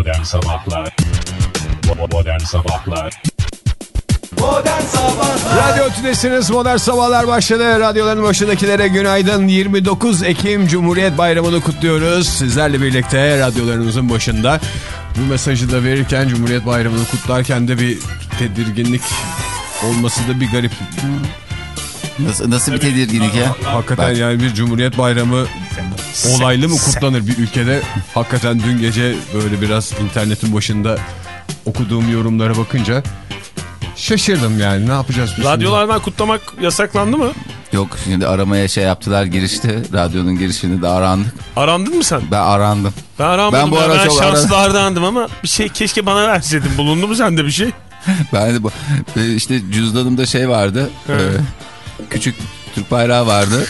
Modern Sabahlar Modern Sabahlar Modern Sabahlar Radyo Tülesi'niz Modern Sabahlar başladı. Radyoların başındakilere günaydın. 29 Ekim Cumhuriyet Bayramı'nı kutluyoruz. Sizlerle birlikte radyolarımızın başında. Bu mesajı da verirken Cumhuriyet Bayramı'nı kutlarken de bir tedirginlik olması da bir garip. Nasıl, nasıl bir tedirginlik ya? Hakikaten Bak. yani bir Cumhuriyet Bayramı olaylı mı kutlanır bir ülkede? Hakikaten dün gece böyle biraz internetin başında okuduğum yorumlara bakınca şaşırdım yani ne yapacağız biz? şimdi? Radyolardan kutlamak yasaklandı mı? Yok şimdi aramaya şey yaptılar girişte. Radyonun girişini de arandık. Arandın mı sen? Ben arandım. Ben aranmadım. Ben bu ara ben çok şanslardandım ama bir şey keşke bana verseydin. Bulundu mu sende bir şey? Ben de bu, işte cüzdanımda şey vardı. e, küçük Türk bayrağı vardı.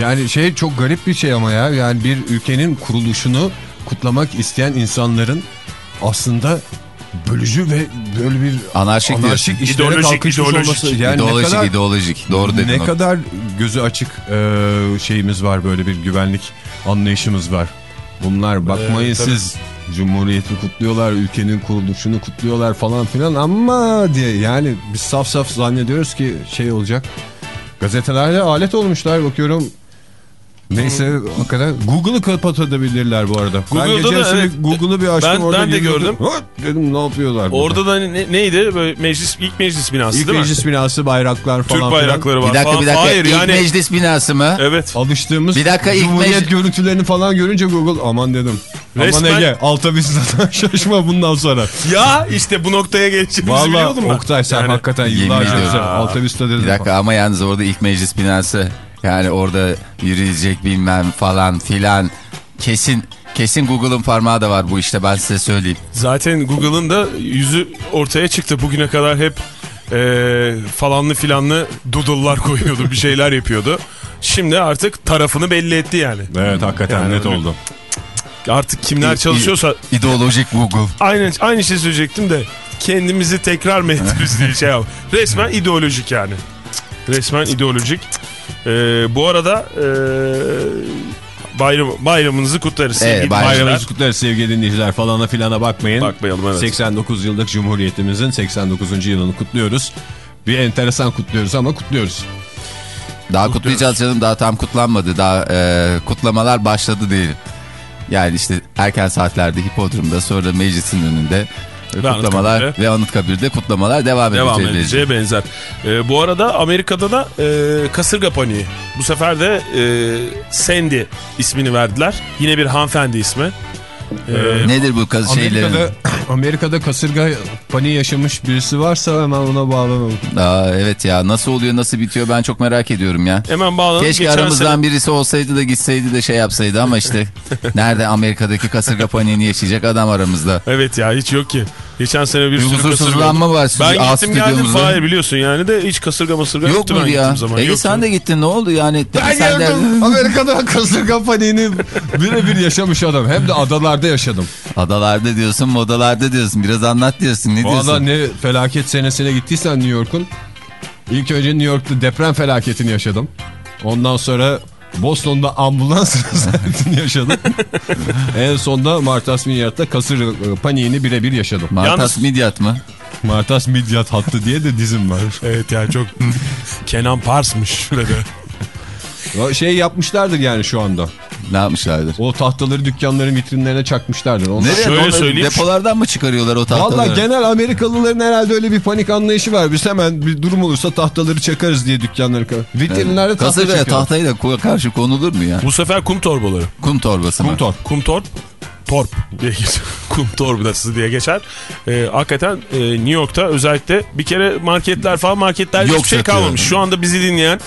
Yani şey çok garip bir şey ama ya. Yani bir ülkenin kuruluşunu kutlamak isteyen insanların aslında bölücü ve böyle bir Anarşik anarşik işlere İdeolojik, kalkışmış ideolojik. olması. Yani ideolojik, ne kadar, ideolojik. Doğru dedin. ne o. kadar gözü açık e, şeyimiz var böyle bir güvenlik anlayışımız var. Bunlar bakmayın tabii. siz Cumhuriyeti kutluyorlar, ülkenin kuruluşunu kutluyorlar falan filan ama diye yani biz saf saf zannediyoruz ki şey olacak. Gazetelerde alet olmuşlar bakıyorum. Neyse hakikaten Google'ı kapatabilirler bu arada. ben Google'da geçen da evet. Google'ı bir açtım Ben- orada ben de gördüm. Dedim ne yapıyorlar burada? Orada da ne- neydi? Böyle meclis ilk meclis binası İlk değil mi? meclis binası bayraklar falan Türk bayrakları var Bir dakika falan. bir dakika. Hayır İlk yani. meclis binası mı? Evet. Alıştığımız Bir dakika, ilk Cumhuriyet meclis- görüntülerini falan görünce Google aman dedim. Aman Resmen- Ege alta bizden şaşma bundan sonra. Ya işte bu noktaya geçeceğimizi biliyordum ben. Oktay sen Yani- hakikaten yıllarca alta vista dedin. Bir dakika ama yalnız orada ilk meclis binası. Yani orada yürüyecek bilmem falan filan. Kesin kesin Google'ın parmağı da var bu işte ben size söyleyeyim. Zaten Google'ın da yüzü ortaya çıktı. Bugüne kadar hep e, falanlı filanlı doodle'lar koyuyordu. bir şeyler yapıyordu. Şimdi artık tarafını belli etti yani. Evet hakikaten Yani net öyle. oldu. Artık kimler çalışıyorsa İdeolojik Google. aynı aynı şey söyleyecektim de kendimizi tekrar mı ederiz diye şey yap. Resmen ideolojik yani. Resmen ideolojik. E, bu arada e, bayram, bayramınızı kutlarız. Evet. Bayramınızı kutlarız sevgili dinleyiciler falana filana bakmayın. Bakmayalım evet. 89 yıllık Cumhuriyetimizin 89. yılını kutluyoruz. Bir enteresan kutluyoruz ama kutluyoruz. Daha kutlayacağız canım daha tam kutlanmadı. Daha e, kutlamalar başladı değil. Yani işte erken saatlerde hipodromda sonra meclisin önünde Ve kutlamalar Anıtkabir'de. ve Anıtkabir'de kutlamalar devam, Devam edecek. edeceğe benzer. Ee, bu arada Amerika'da da e, kasırga paniği. Bu sefer de e, Sandy ismini verdiler. Yine bir hanımefendi ismi. Ee, Nedir bu kaz şeylerin? Amerika'da, Amerika'da kasırga paniği yaşamış birisi varsa hemen ona bağlanalım. Aa, evet ya nasıl oluyor nasıl bitiyor ben çok merak ediyorum ya. hemen bağlanıp Keşke geçen aramızdan sene- birisi olsaydı da gitseydi de şey yapsaydı ama işte nerede Amerika'daki kasırga paniğini yaşayacak adam aramızda. Evet ya hiç yok ki. Geçen sene bir Bir sürü kasırga var Ben sizin gittim geldim. Fahir biliyorsun yani de hiç kasırga masırga Yok muydu ya? gittiğim zaman. Ege Yoktu. sen de gittin ne oldu yani? Ben sen de... geldim. Amerika'da kasırga paniğini birebir yaşamış adam. Hem de adalarda yaşadım. Adalarda diyorsun modalarda diyorsun biraz anlat diyorsun ne diyorsun? Valla ne felaket senesine gittiysen New York'un. İlk önce New York'ta deprem felaketini yaşadım. Ondan sonra Boston'da ambulans yaşadım. en sonda Martas Midyat'ta kasır paniğini birebir yaşadım. Martas Yalnız- Midyat mı? Martas Midyat hattı diye de dizim var. Evet ya çok Kenan Pars'mış şurada. Şey yapmışlardır yani şu anda. Ne yapmışlardır? O tahtaları dükkanların vitrinlerine çakmışlardır. Onlar... Nereye? Şöyle söyleyeyim. Depolardan mı çıkarıyorlar o tahtaları? Valla genel Amerikalıların herhalde öyle bir panik anlayışı var. Biz hemen bir durum olursa tahtaları çakarız diye dükkanları. Vitrinlerde tahta Kasırgaya çekiyorlar. tahtayı da ko- karşı konulur mu ya? Bu sefer kum torbaları. Kum torbası mı? Kum torp. Kum torp. Torp diye geçer. Kum torbası diye geçer. Ee, hakikaten e, New York'ta özellikle bir kere marketler falan marketlerde Yok hiçbir şey kalmamış. Şu anda bizi dinleyen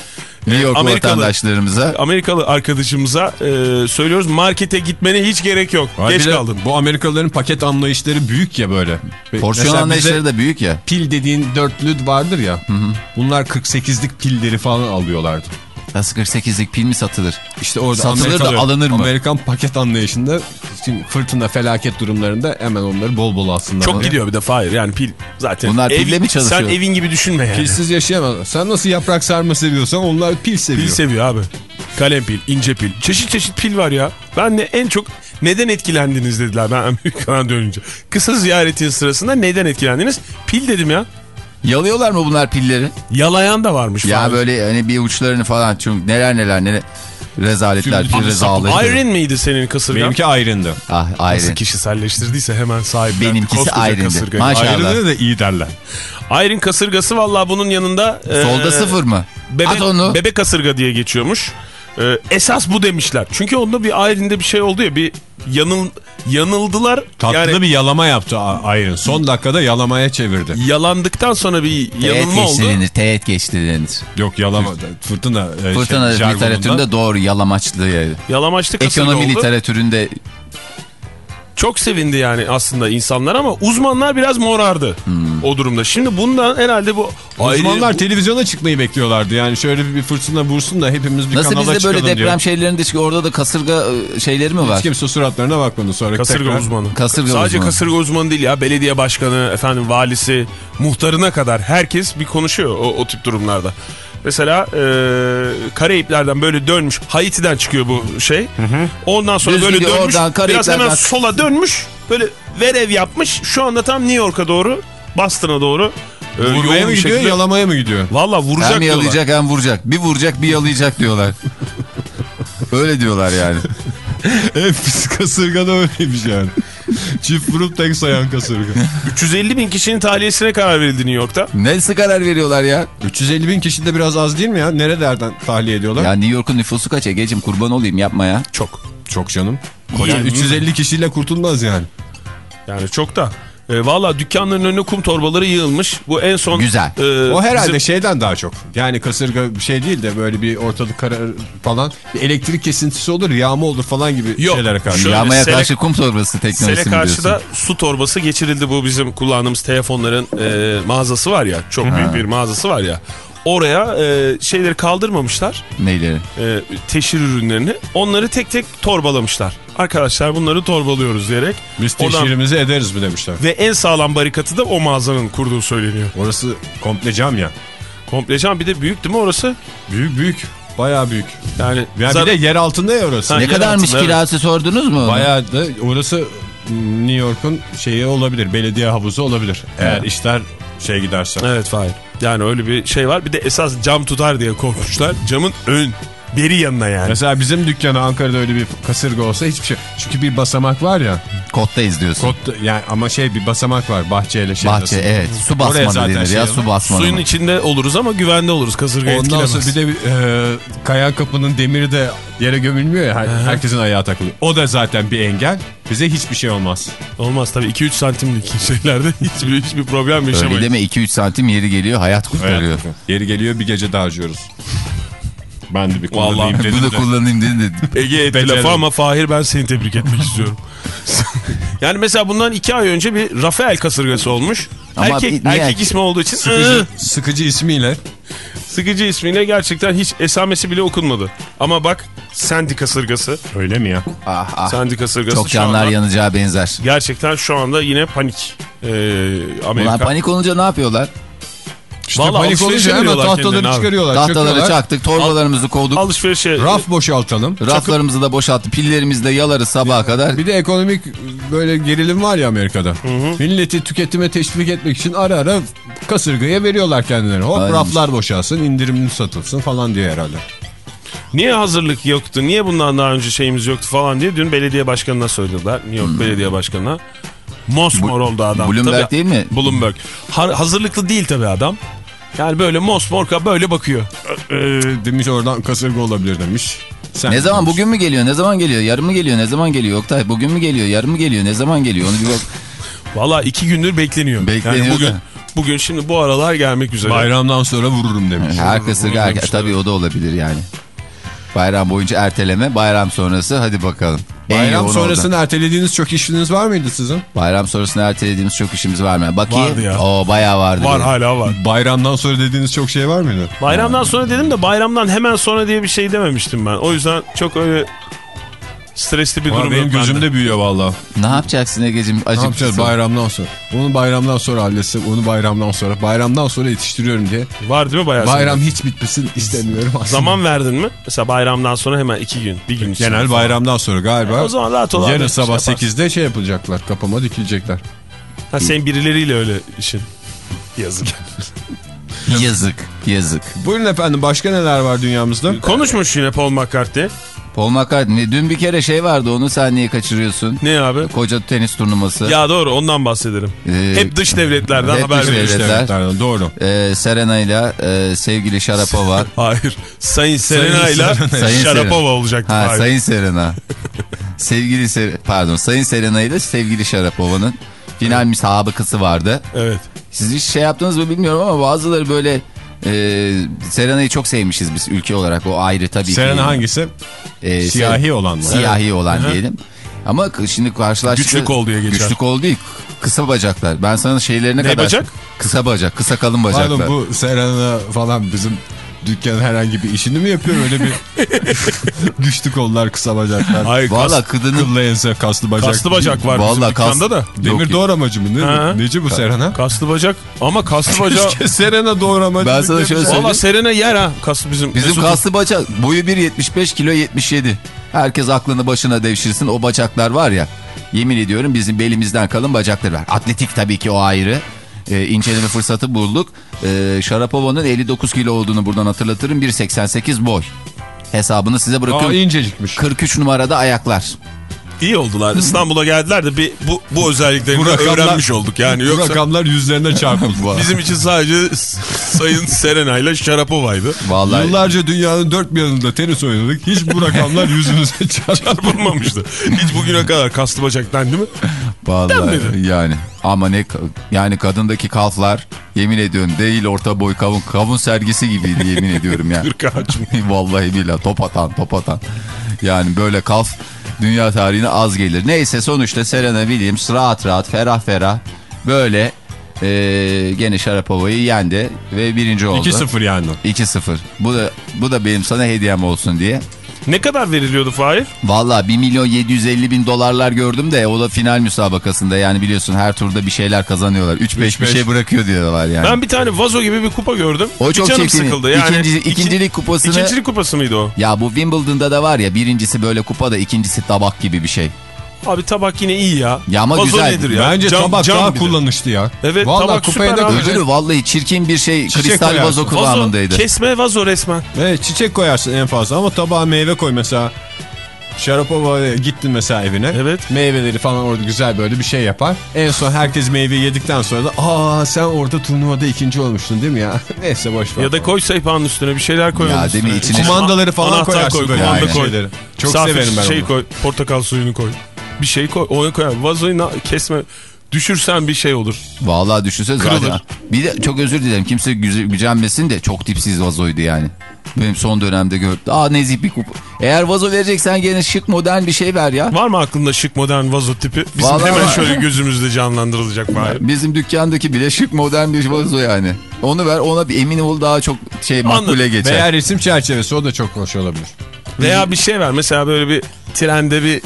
New York Amerikalı- vatandaşlarımıza. Amerikalı arkadaşımıza e, söylüyoruz markete gitmene hiç gerek yok. Var Geç kaldın. Bu Amerikalıların paket anlayışları büyük ya böyle. Porsiyon Mesela anlayışları da büyük ya. Pil dediğin dörtlü vardır ya. Bunlar 48'lik pilleri falan alıyorlardı. Nasıl 48'lik pil mi satılır? İşte orada Satılır da alınır mı? Amerikan paket anlayışında şimdi fırtına felaket durumlarında hemen onları bol bol aslında. Çok gidiyor bir de Fahir yani pil zaten. Bunlar pille mi çalışıyor? Sen evin gibi düşünme yani. Pilsiz yaşayamaz. Sen nasıl yaprak sarma seviyorsan onlar pil seviyor. Pil seviyor abi. kalem pil, ince pil. Çeşit çeşit pil var ya. Ben de en çok neden etkilendiniz dediler ben Amerika'dan dönünce. Kısa ziyaretin sırasında neden etkilendiniz? Pil dedim ya. Yalıyorlar mı bunlar pilleri? Yalayan da varmış. Ya falan. böyle hani bir uçlarını falan çünkü neler neler neler rezaletler, pil rezalığı. Iron miydi senin kasırgan? Benimki ayrındı. Ah Nasıl ayrı. kişiselleştirdiyse hemen sahiplendi. Benimkisi kasırgayı. Maşallah. Ayrındı da iyi derler. Iron kasırgası valla bunun yanında... e, Solda sıfır mı? Bebe, At onu. bebek kasırga diye geçiyormuş. E, esas bu demişler. Çünkü onda bir Iron'de bir şey oldu ya bir yanıl, yanıldılar. Tatlı yani bir yalama yaptı Ayrın. Son dakikada yalamaya çevirdi. yalandıktan sonra bir Teğet yanılma oldu. denir. Teğet geçti denir. Yok yalama. Fırtına. e, Fırtına şey, literatüründe doğru yalamaçlı. yani. Yalamaçlı kasırga Ekonomi oldu. literatüründe Çok sevindi yani aslında insanlar ama uzmanlar biraz morardı Hmm. o durumda. Şimdi bundan herhalde bu Uzmanlar ayrı- televizyona çıkmayı bekliyorlar Yani şöyle bir fırtına vursun da hepimiz bir nasıl kanala bizde çıkalım böyle deprem diyor. şeylerinde çıkıyor orada da kasırga e, şeyleri mi var? Hiç kimse suratlarına bakmadı sonra. kasırga tekrar. uzmanı. Kasırga Sadece uzmanı. kasırga uzmanı değil ya belediye başkanı, efendim valisi, muhtarına kadar herkes bir konuşuyor o, o tip durumlarda. Mesela e, Karayipler'den böyle dönmüş. Haiti'den çıkıyor bu şey. Ondan sonra Düz böyle dönmüş. oradan, biraz hemen sola dönmüş. Böyle verev yapmış. Şu anda tam New York'a doğru, Boston'a doğru. e, Vurmaya mı gidiyor şekilde- yalamaya mı gidiyor? Valla vuracak Hem diyorlar. yalayacak hem vuracak. Bir vuracak bir yalayacak diyorlar. Öyle diyorlar yani. En pis kasırga da öyleymiş yani. Çift vurup tek sayan kasırga. 350 bin kişinin tahliyesine karar verildi New York'ta. Nasıl karar veriyorlar ya? 350 bin kişi de biraz az değil mi ya? Nerelerden tahliye ediyorlar? Ya New York'un nüfusu kaç Ege'cim kurban olayım yapma ya. Çok. Çok canım. Koca Yani- 350 kişiyle kurtulmaz yani. Yani çok da. E, Valla dükkanların önüne kum torbaları yığılmış. Bu en son... Güzel. e, O herhalde bizim- şeyden daha çok. Yani kasırga bir şey değil de böyle bir ortalık karar falan. Bir elektrik kesintisi olur, yağma olur falan gibi Yok, şeylere karşı. şöyle Yağmaya sele- karşı kum torbası teknolojisi Sele karşıda diyorsun? su torbası geçirildi bu bizim kullandığımız telefonların e, mağazası var ya. Çok büyük bir mağazası var ya. Oraya e, şeyleri kaldırmamışlar. Neyleri? E, teşhir ürünlerini. Onları tek tek torbalamışlar. Arkadaşlar bunları torbalıyoruz diyerek. Biz Oradan- teşhirimizi ederiz mi demişler. Ve en sağlam barikatı da o mağazanın kurduğu söyleniyor. Orası komple cam ya. Komple cam bir de büyük değil mi orası? Büyük büyük. Bayağı büyük. Yani, Yani zar- bir de yer altında ya orası. Ha, Ne kadarmış altında, evet. kirası sordunuz mu? Bayağı da orası New York'un şeyi olabilir. Belediye havuzu olabilir. Eğer işler şey giderse. Evet Fahir. Yani öyle bir şey var. Bir de esas cam tutar diye korkmuşlar. Camın ön beri yanına yani. Mesela bizim dükkana Ankara'da öyle bir kasırga olsa hiçbir şey. Çünkü bir basamak var ya. Kotta izliyorsun. Kot yani ama şey bir basamak var bahçeyle şey Bahçe arasında. evet. Su basmanı zaten denir şey ya su basmanı. Suyun mı? içinde oluruz ama güvende oluruz. Kasırga Ondan etkilemez. sonra bir de e, kayan kapının demiri de yere gömülmüyor ya. her- herkesin ayağı takılıyor. O da zaten bir engel. Bize hiçbir şey olmaz. Olmaz tabii 2-3 santimlik şeylerde hiçbir, hiçbir problem Öyle yaşamayız. deme 2-3 santim yeri geliyor hayat kurtarıyor. Evet. Yeri geliyor bir gece daha harcıyoruz. Ben de bir Vallahi kullanayım dedim Bunu de. kullanayım dedin de. Ege etti lafı ama Fahir ben seni tebrik etmek istiyorum. yani mesela bundan 2 ay önce bir Rafael kasırgası olmuş. Ama erkek, niye erkek erkek? ismi olduğu için Sıkıcı, sıkıcı ismiyle. sıkıcı ismiyle gerçekten hiç esamesi bile okunmadı. Ama bak Sandy kasırgası. Öyle mi ya? Ah, ah. Sandy kasırgası Çok şu canlar anda- yanacağı benzer. Gerçekten şu anda yine panik. Ee, Amerika. Ulan panik olunca ne yapıyorlar? İşte Vallahi panik olunca hemen tahtaları kendilerini çıkarıyorlar. Tahtaları çöküyorlar. çaktık, torbalarımızı kovduk. Alışverişe Raf boşaltalım. Raflarımızı da boşalttık. Pillerimizi de yalarız sabaha kadar. Bir de ekonomik böyle gerilim var ya Amerika'da. Milleti tüketime teşvik etmek için ara ara kasırgaya veriyorlar kendilerine. Hop Aynen. raflar boşalsın, indirimli satılsın falan diye herhalde. Niye hazırlık yoktu? Niye bundan daha önce şeyimiz yoktu falan diye dün belediye başkanına söylediler. New York belediye başkanına. Mosmor oldu adam. Bloomberg Tabii- değil mi? Bloomberg. Ha- hazırlıklı değil tabii adam. Yani böyle mosmor ka- böyle bakıyor. Ee, demiş oradan kasırga olabilir demiş. Sen Ne zaman demiş. bugün mü geliyor? Ne zaman geliyor? Yarın mı geliyor? Ne zaman geliyor? Oktay bugün mü geliyor? Yarın mı geliyor? Ne zaman geliyor? Onu bir bak. Valla iki gündür bekleniyor. Bekleniyor yani bugün, da. bugün şimdi bu aralar gelmek üzere. Bayramdan sonra vururum demiş. Her kasırga tabii o da olabilir yani. Bayram boyunca erteleme, bayram sonrası hadi bakalım. Bayram sonrasını orada. ertelediğiniz çok işiniz var mıydı sizin? Bayram sonrasını ertelediğimiz çok işimiz var mı? Bakayım. Vardı ya. Oo bayağı vardı. Var benim. hala var. Bayramdan sonra dediğiniz çok şey var mıydı? Bayramdan sonra dedim de bayramdan hemen sonra diye bir şey dememiştim ben. O yüzden çok öyle Stresli bir Ama durum benim gözümde bende. büyüyor valla. Ne yapacaksın Ege'cim? Ne yapacağız bayramdan sonra? Onu bayramdan sonra halletsem, onu bayramdan sonra. Bayramdan sonra yetiştiriyorum diye. Var değil mi bayağı? Bayram hiç bitmesin istemiyorum aslında. Zaman verdin mi? Mesela bayramdan sonra hemen iki gün, bir gün Genel falan. bayramdan sonra galiba. O zaman rahat ol Yarın şey sabah. 8'de şey yapılacaklar. Kapıma dikilecekler. Ha, senin birileriyle öyle işin. Yazık. Yazık, yazık. Buyurun efendim başka neler var dünyamızda? Konuşmuş yine Paul McCartney. Paul McCartney dün bir kere şey vardı onu sen niye kaçırıyorsun? Ne abi? Koca tenis turnuvası. Ya doğru ondan bahsederim. Ee, Hep dış devletlerden hep haber dış veriyor. devlet. devletlerden doğru. Ee, Serena ile e, sevgili Sharapova. Hayır. Sayın Serena ile Serena. Sayın Sharapova Serena. olacaktı. Ha, Hayır. Sayın Serena. sevgili Ser pardon Sayın Serena ile sevgili Sharapova'nın final müsabakası vardı. Evet. Siz hiç şey yaptınız mı bilmiyorum ama bazıları böyle e, Serena'yı çok sevmişiz biz ülke olarak o ayrı tabii ki. Serena hangisi? E, Siyahi olan mı? Siyahi olan diyelim. Ama şimdi karşılaştık. Güçlü kol diye geçer. Güçlü kol değil. Kısa bacaklar. Ben sana şeylerine Ne kadar... bacak? Kısa bacak. Kısa kalın bacaklar. Pardon bu Serena falan bizim dükkanın herhangi bir işini mi yapıyor öyle bir güçlü kollar kısa bacaklar. Hayır Valla kas, kıdının... Kıllı ense kaslı bacak. kaslı bacak var bizim Vallahi kas- dükkanda da. Demir Yok. doğramacı mı? Ne, Ha. Neci bu Serena? Kaslı bacak ama kaslı bacak. Keşke Serena doğramacı. Ben sana şöyle söyleyeyim. Valla Serena yer ha. Kaslı bizim. Bizim Mesut'un. kaslı bacak boyu 1.75 kilo 77. Herkes aklını başına devşirsin o bacaklar var ya. Yemin ediyorum bizim belimizden kalın bacakları var. Atletik tabii ki o ayrı. Ee, inceleme fırsatı bulduk. Ee, Sharapova'nın 59 kilo olduğunu buradan hatırlatırım. 1.88 boy. Hesabını size Aa, bırakıyorum. incecikmiş. 43 numarada ayaklar. İyi oldular. İstanbul'a geldiler de bir bu, bu özelliklerini Bu rakamlar- öğrenmiş olduk. Yani Bu yoksa rakamlar yüzlerine çarpıldı. bizim için sadece Sayın Serena ile Sharapova'ydı. Vallahi Yıllarca dünyanın dört bir yanında tenis oynadık. Hiç bu rakamlar yüzünüze çarpmadı. Çarpılmamıştı. Hiç bugüne kadar kaslı bacak dendi mi? Vallahi yani ama ne yani kadındaki kalflar yemin ediyorum değil orta boy kavun kavun sergisi gibiydi yemin ediyorum ya. Kırk ağaç mı? Vallahi billahi top atan top atan. Yani böyle kalf dünya tarihine az gelir. Neyse sonuçta Serena Williams rahat rahat ferah ferah böyle e, gene Sharapova'yı yendi ve birinci oldu. 2-0 yani. 2-0. Bu da bu da benim sana hediyem olsun diye. Ne kadar veriliyordu Fahir? Valla 1 milyon 750 bin dolarlar gördüm de o da final müsabakasında yani biliyorsun her turda bir şeyler kazanıyorlar. 3-5 bir 3-5. şey bırakıyor diyorlar yani. Ben bir tane vazo gibi bir kupa gördüm. O Bir çok canım çirkin. sıkıldı. Yani İkinci- iki- ikincilik kupasını- İkincilik kupası mıydı o? Ya bu Wimbledon'da da var ya birincisi böyle kupa da ikincisi tabak gibi bir şey. Abi tabak yine iyi ya. Ya ama vazo güzel. nedir ya? Bence Cam- tabak cam daha kullanışlı ya. Evet, Vallahi tabak kupaya süper da abi. Öbürü vallahi çirkin bir şey Çiçek kristal koyarsın. vazo Vazo, kıvamındaydı. kesme vazo resmen. Evet çiçek koyarsın en fazla ama tabağa meyve koy mesela. Şarapova'ya gittin mesela evine. Evet. Meyveleri falan orada güzel böyle bir şey yapar. En son herkes meyve yedikten sonra da aa sen orada turnuvada ikinci olmuştun değil mi ya? Neyse boş ver. Ya da koy sehpanın üstüne bir şeyler koy. Ya değil mi? İçine- kumandaları falan Anahtar koyarsın koy, böyle kumanda koy. şeyleri. Çok Safir severim ben şey onu. koy, portakal suyunu koy. Bir şey koy, onu koy. Vazoyu na- kesme. Düşürsen bir şey olur. Vallahi düşünsene Kırılır. zaten. Bir de çok özür dilerim kimse güce- gücenmesin de çok tipsiz vazoydu yani. Benim son dönemde gördüm. Aa nezih bir kupa. Eğer vazo vereceksen gene şık modern bir şey ver ya. Var mı aklında şık modern vazo tipi? Bizim Vallahi hemen var. şöyle gözümüzde canlandırılacak Fahir. Bizim dükkandaki bile şık modern bir vazo yani. Onu ver ona bir emin ol daha çok şey makbule Anladım. geçer. Veya resim çerçevesi o da çok hoş olabilir. Veya bir şey ver. Mesela böyle bir trende bir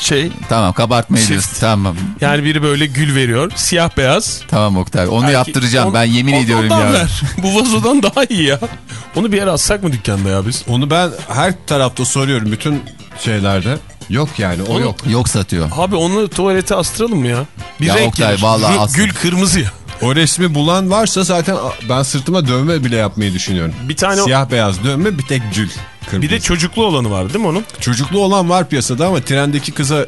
şey. Tamam kabartmayı diyorsun. Tamam. Yani biri böyle gül veriyor. Siyah beyaz. Tamam Oktay. Onu Erkek- yaptıracağım On- ben yemin on- ediyorum ya. ver. Bu vazodan daha iyi ya. Onu bir yere atsak mı dükkanda ya biz? Onu ben her tarafta soruyorum bütün şeylerde. Yok yani o Onu- yok. Yok satıyor. Abi onu tuvalete astıralım mı ya? Bir Ya renk Oktay, vallahi Gül-. Gül kırmızı ya. O resmi bulan varsa zaten ben sırtıma dövme bile yapmayı düşünüyorum. Bir tane o- Siyah beyaz dövme bir tek cül. Kırmızı. Bir de çocuklu olanı var değil mi onun? Çocuklu olan var piyasada ama trendeki kıza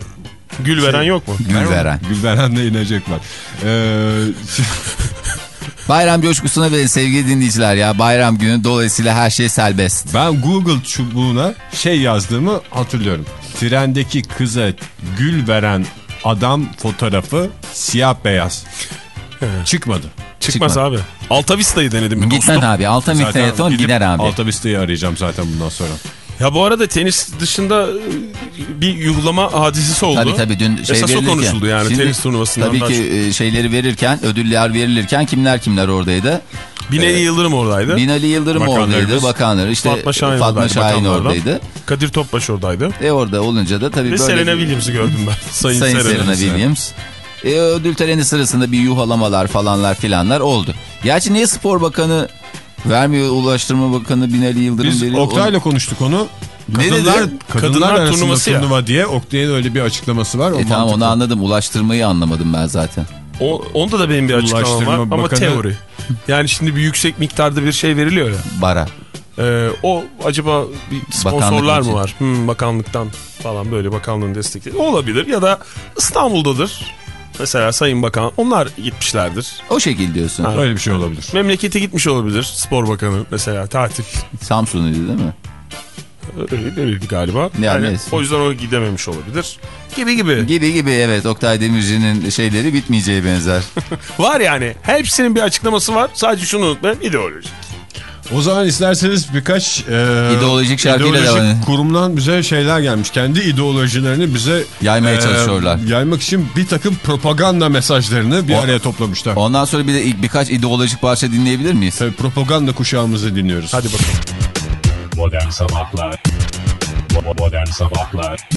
Gül veren yok mu? Gül veren. Gülveren de inecek var. Ee, Bayram coşkusuna verin sevgili dinleyiciler ya. Bayram günü dolayısıyla her şey serbest. ben Google çubuğuna şey yazdığımı hatırlıyorum. Trendeki kıza gül veren adam fotoğrafı siyah beyaz. Çıkmadı. Çıkmaz Çıkma. abi. Alta Vista'yı denedim Gitmen dostum. abi. Alta Zaten telefon gidip gider abi. Altabista'yı arayacağım zaten bundan sonra. Ya bu arada tenis dışında e, bir yuhlama hadisesi oldu. Tabii tabii dün şey Esas o konuşuldu yani Şimdi tenis turnuvasından. Tabii ki e, şeyleri verirken ödüller verilirken kimler kimler oradaydı? Binali Yıldırım oradaydı. Binali Yıldırım Bakanlarımız. oradaydı. Bakanlar işte Fatma Şahin Fatma oradaydı, Şahin oradaydı. Kadir Topbaş oradaydı. E orada olunca da tabii Ve böyle... Serena Williams'ı gördüm ben. Sayın, Sayın Serena. Serena Williams. E, ödül töreni sırasında bir yuhalamalar falanlar filanlar oldu. Gerçi niye spor bakanı vermiyor Ulaştırma Bakanı Binali Yıldırım Biz veriyor? Oktay'la konuştuk onu. Kadınlar, kadınlar, Kadınlar turnuvası ya. turnuva diye Oktay'ın öyle bir açıklaması var. O E tamam mantıklı. onu anladım. Ulaştırmayı anlamadım ben zaten. O, onda da benim bir açıklamam var Ulaştırma ama Bakanı- teori. Yani şimdi bir yüksek miktarda bir şey veriliyor ya. Bara. Ee, o acaba bir sponsorlar mı var? Hmm, bakanlıktan falan böyle bakanlığın destekleri. Olabilir ya da İstanbul'dadır. Mesela Sayın Bakan onlar gitmişlerdir. O şekil diyorsun. Ha. Öyle bir şey olabilir. Memlekete gitmiş olabilir spor bakanı mesela tatil. Samsun'uydu değil mi? Öyle, öyleydi galiba. Ya Yani neyse. o yüzden o gidememiş olabilir. Gibi gibi. Gibi gibi evet Oktay Demirci'nin şeyleri bitmeyeceği benzer. Var yani. Hepsinin bir açıklaması var. Sadece şunu unutmayın. ideoloji. O zaman isterseniz birkaç e, İdeolojik şarkıyla ideolojik devam kurumdan bize şeyler gelmiş. Kendi ideolojilerini bize Yaymaya çalışıyorlar. Yaymak için bir takım propaganda mesajlarını bir O- araya toplamışlar. Ondan sonra bir de ilk birkaç ideolojik parça dinleyebilir miyiz? Tabii propaganda kuşağımızı dinliyoruz. Hadi bakalım. Modern Sabahlar Modern Sabahlar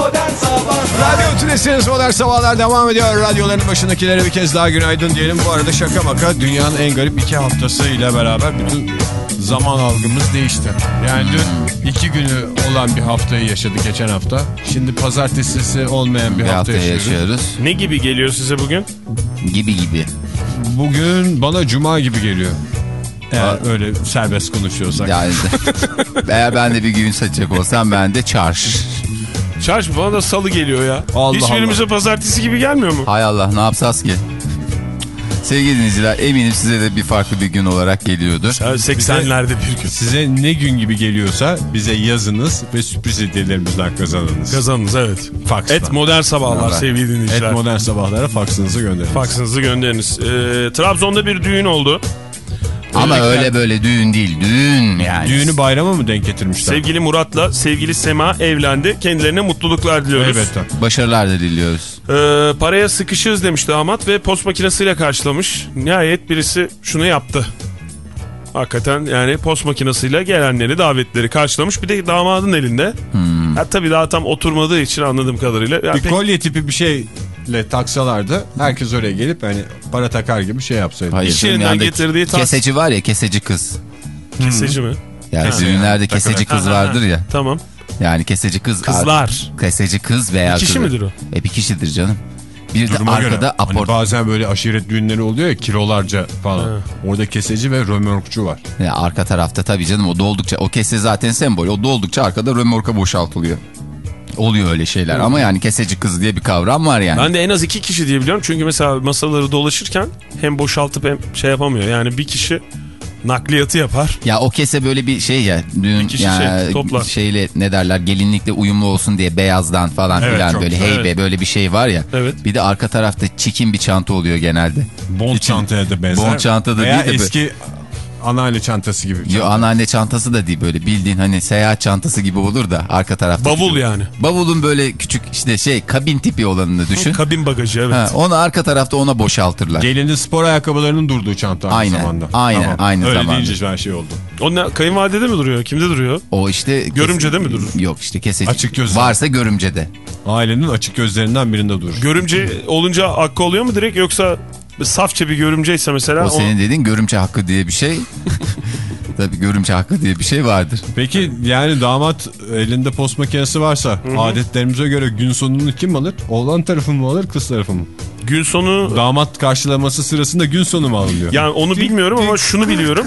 Modern Sabahlar Radyo Tülesi'niz Modern Sabahlar devam ediyor. Radyoların başındakilere bir kez daha günaydın diyelim. Bu arada şaka maka dünyanın en garip iki haftası ile beraber bütün zaman algımız değişti. Yani dün iki günü olan bir haftayı yaşadık geçen hafta. Şimdi pazartesisi olmayan bir, Bir hafta, hafta yaşıyoruz. yaşıyoruz. Ne gibi geliyor size bugün? Gibi gibi. Bugün bana cuma gibi geliyor. Eğer öyle serbest konuşuyorsak. Yani eğer ben de bir gün seçecek olsam ben de çarş. Çarş bana da salı geliyor ya. Allah Hiçbirimize pazartesi gibi gelmiyor mu? Hay Allah ne yapsaz ki? Sevgili dinleyiciler eminim size de bir farklı bir gün olarak geliyordur. Ya 80'lerde bir gün. Size ne gün gibi geliyorsa bize yazınız ve sürpriz hediyelerimizden kazanınız. Kazandınız evet. Faksla. Et modern sabahlar Vallahi. sevgili dinleyiciler. Et modern sabahlara faksınızı gönderin. Faksınızı gönderiniz. Ee, Trabzon'da bir düğün oldu. Ama öyle böyle düğün değil düğün yani. Düğünü bayrama mı denk getirmişler? Sevgili Murat'la sevgili Sema evlendi. Kendilerine mutluluklar diliyoruz. Elbette. Başarılar da diliyoruz. Ee, paraya sıkışırız demiş damat ve post makinesiyle karşılamış. Nihayet birisi şunu yaptı. Hakikaten yani post makinesiyle gelenleri davetleri karşılamış. Bir de damadın elinde. Ha, tabii daha tam oturmadığı için anladığım kadarıyla. Yani Bir pek- kolye tipi bir şeyle taksalardı herkes oraya gelip hani para takar gibi şey yapsaydı. Hayır, İş yerinden getirdiği tas- Keseci var ya keseci kız. keseci mi? Yani Ha. düğünlerde keseci kız Ha, ha, ha. vardır ya. Tamam. Yani keseci kız. Kızlar. Keseci kız veya Bir kişi kızı. midir o? E bir kişidir canım. Bir de Duruma arkada göre. Hani aport. bazen böyle aşiret düğünleri oluyor ya kilolarca falan. Orada keseci ve römorkçu var. Ya arka tarafta tabii canım o doldukça o kese zaten sembol. O doldukça arkada römorka boşaltılıyor. Oluyor öyle şeyler ama yani keseci kız diye bir kavram var yani. Ben de en az iki kişi diye biliyorum. Çünkü mesela masaları dolaşırken hem boşaltıp hem şey yapamıyor. Yani bir kişi nakliyatı yapar. Ya o kese böyle bir şey ya düğün kişi yani şey, toplar. şeyle ne derler gelinlikle uyumlu olsun diye beyazdan falan Evet, filan çok böyle heybe böyle bir şey var ya. Evet. Bir de arka tarafta çikin bir çanta oluyor genelde. Bond çantaya da benzer. Bond çanta da Veya değil de eski anneanne çantası gibi. bir Yo, çanta. anneanne çantası da değil böyle bildiğin hani seyahat çantası gibi olur da arka tarafta. Bavul yani. Bavulun böyle küçük işte şey kabin tipi olanını düşün. Kabin bagajı evet. Ha, onu arka tarafta ona boşaltırlar. Gelinin spor ayakkabılarının durduğu çanta aynı Aynen, zamanda. aynen, aynı Öyle zamanda. deyince ben şey oldu. O ne, kayınvalidede mi duruyor? Kimde duruyor? O işte Görümcede mi durur? Yok işte kesecik. Açık gözlü. Varsa görümcede. Ailenin açık gözlerinden birinde durur. Görümce olunca hakkı oluyor mu direkt yoksa safça bir görümceyse mesela O senin dediğin görümce hakkı diye bir şey. Tabii görümce hakkı diye bir şey vardır. Peki yani damat elinde post makinesi varsa adetlerimize göre gün sonunu kim alır? Oğlan tarafı mı alır kız tarafı mı? gün sonu Damat karşılaması sırasında gün sonu mu alınıyor? yani onu bilmiyorum ama şunu biliyorum.